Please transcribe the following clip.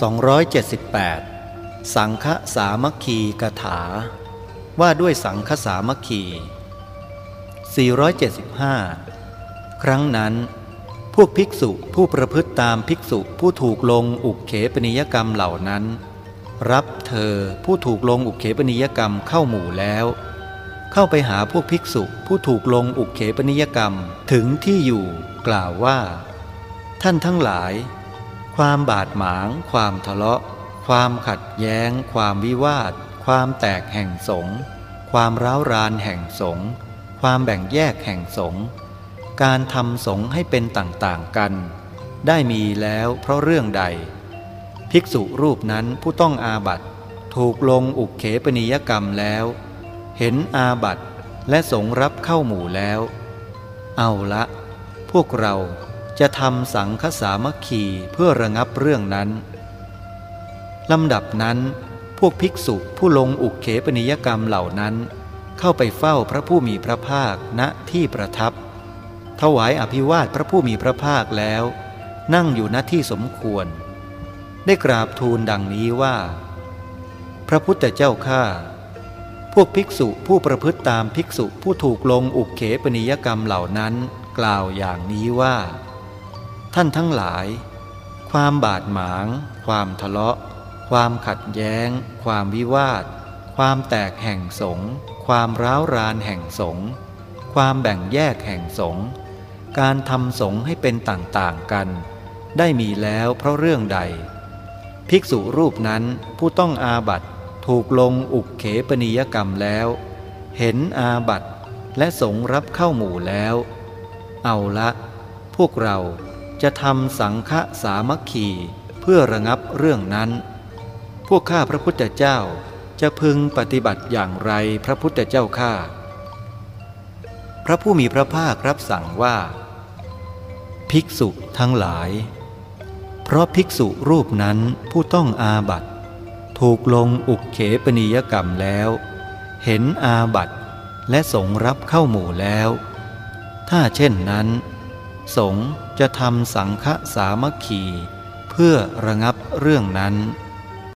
278 สังฆสามัคคีกถา ว่าด้วยสังฆสามัคคี 475 ครั้งนั้น พวกภิกษุผู้ประพฤติตามภิกษุผู้ถูกลงอุกเขปนิยกรรมเหล่านั้น รับเธอผู้ถูกลงอุกเขปนิยกรรมเข้าหมู่แล้ว เข้าไปหาพวกภิกษุผู้ถูกลงอุกเขปนิยกรรมถึงที่อยู่กล่าวว่า ท่านทั้งหลาย ความบาดหมาง ความทะเลาะ ความขัดแย้ง ความวิวาท ความแตกแห่งสงฆ์ความร้าวรานแห่งสงฆ์ความแบ่งแยกแห่งสงฆ์การทำสงฆ์ให้เป็นต่างๆกัน ได้มีแล้วเพราะเรื่องใด ภิกษุรูปนั้นผู้ต้องอาบัตถูกลงอุกเขปนิยกรรมแล้ว เห็นอาบัตและสงรับเข้าหมู่แล้ว เอาละ พวกเรา จะทำสังฆสามัคคีเพื่อระงับเรื่องนั้นลำดับนั้น พวกภิกษุผู้ลงอุกเขปนิยกรรมเหล่านั้น เข้าไปเฝ้าพระผู้มีพระภาคณที่ประทับ ถวายอภิวาทพระผู้มีพระภาคแล้ว นั่งอยู่ณที่สมควร ได้กราบทูลดังนี้ว่า พระพุทธเจ้าข้าพวกภิกษุผู้ประพฤติตามภิกษุผู้ถูกลงอุกเขปนิยกรรมเหล่านั้น กล่าวอย่างนี้ว่า ท่านทั้งหลาย ความบาดหมาง ความทะเลาะ ความขัดแย้ง ความวิวาท ความแตกแห่งสง ความร้าวรานแห่งสง ความแบ่งแยกแห่งสง การทำสงให้เป็นต่างๆกัน ได้มีแล้วเพราะเรื่องใด ภิกษุรูปนั้นผู้ต้องอาบัตถูกลงอุกเขปนิยกรรมแล้ว เห็นอาบัตและสงรับเข้าหมู่แล้ว เอาละ พวกเรา จะทำสังฆสามัคคีเพื่อระงับเรื่องนั้น พวกข้าพระพุทธเจ้าจะพึงปฏิบัติอย่างไรพระพุทธเจ้าข้า พระผู้มีพระภาครับสั่งว่า ภิกษุทั้งหลาย เพราะภิกษุรูปนั้นผู้ต้องอาบัตถูกลงอุกเขปนิยกรรมแล้ว เห็นอาบัตและสงรับเข้าหมู่แล้ว ถ้าเช่นนั้น สง จะทำสังฆสามัคคีเพื่อระงับเรื่องนั้น